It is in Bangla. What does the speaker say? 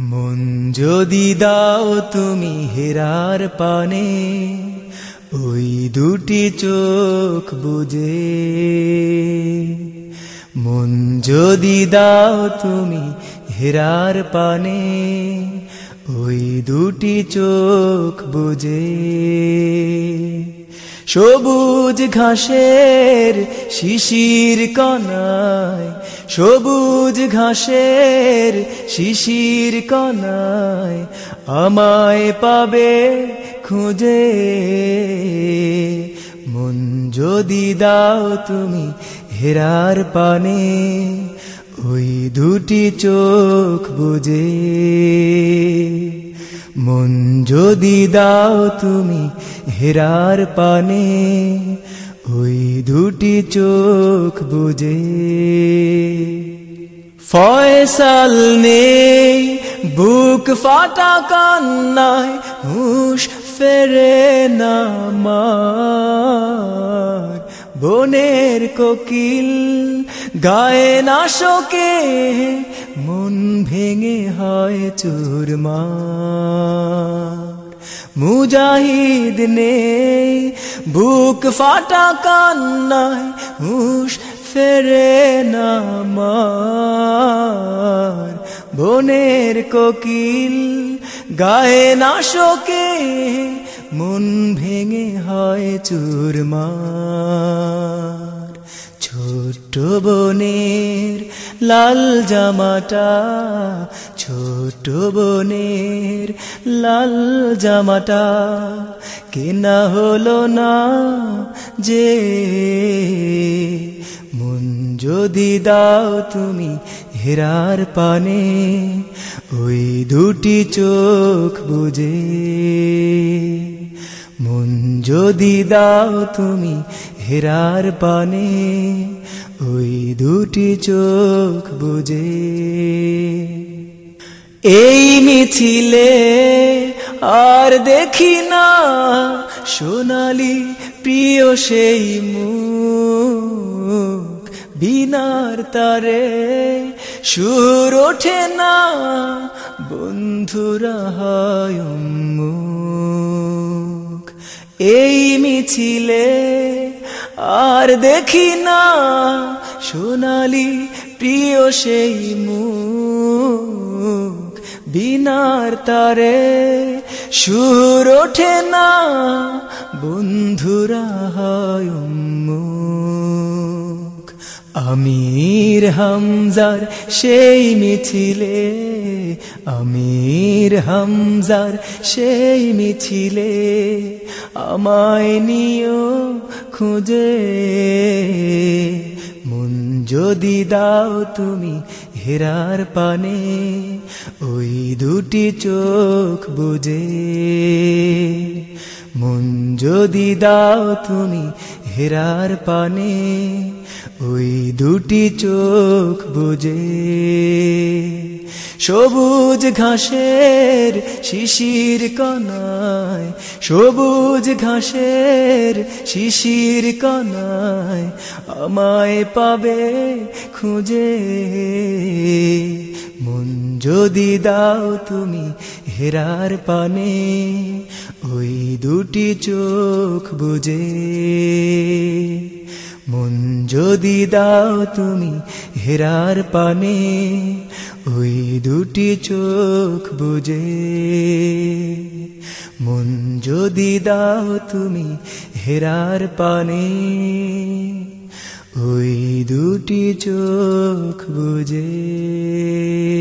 মন যদি দাও তুমি হেরার পানে, ওই দুটি চোখ বুঝে। মন যদি দাও তুমি হেরার পানে, ওই দুটি চোখ বুঝে। সবুজ ঘাসের শিশির কনায় সবুজ ঘাসের শিশির কনায় আমায় পাবে খুঁজে। মন যদি দাও তুমি হেরার পানে ওই দুটি চোখ বুঝে। মন যদি দাও তুমি হেরার পানে, ওই দুটি চোখ বুঝে। ফয়সাল নেই, বুক ফাটা কান্নায়, হুশ ফেরে না মার। বনের কোকিল গায়ে না শোকে মন ভেঙে হয় চুরমা মুজাহিদ নেই, বুক ফাটা কান্নায় হুশ ফেরে না মার। বনের কোকিল গায়ে না শোকে মন ভেঙে হয় চুরমার। ছোট্ট বনের লাল জামাটা ছোট বনের লাল জামাটা কেনা হলো না যে? মন যদি দাও তুমি হেরার পানে, ওই দুটি চোখ বুঝে। মন যদি দাও তুমি হেরার পানে ওই দুটি চোখ বুঝে। এই মিছিলে আর দেখি না সোনালি প্রিয় সেই মুখ। বিনার তারে সুর ওঠে না বন্ধুরা হয় মুখ এই মিছিলে আর দেখি না সোনালি প্রিয় সেই মুখ বিনার তারে। সুর ওঠে না বন্ধুরা হয় আমির হামজার সেই মিছিলে, আমির হামজার সেই মিছিলে আমায় নিও খুঁজে। মন যদি দাও তুমি হেরার পানে, ওই দুটি চোখ বুঝে। মন যদি দাও তুমি হেরার পানে ওই দুটি চোখ বুঝে। সবুজ ঘাসের শিশির কনায় সবুজ ঘাসের শিশির কনায় আমায় পাবে খুঁজে। মন যদি দাও তুমি হেরার পানে, ওই দুটি চোখ বুঝে। মন যদি দাও তুমি হেরার পানে, ওই দুটি চোখ বুঝে। মন যদি দাও তুমি হেরার পানে, ওই দুটি চোখ বুঝে।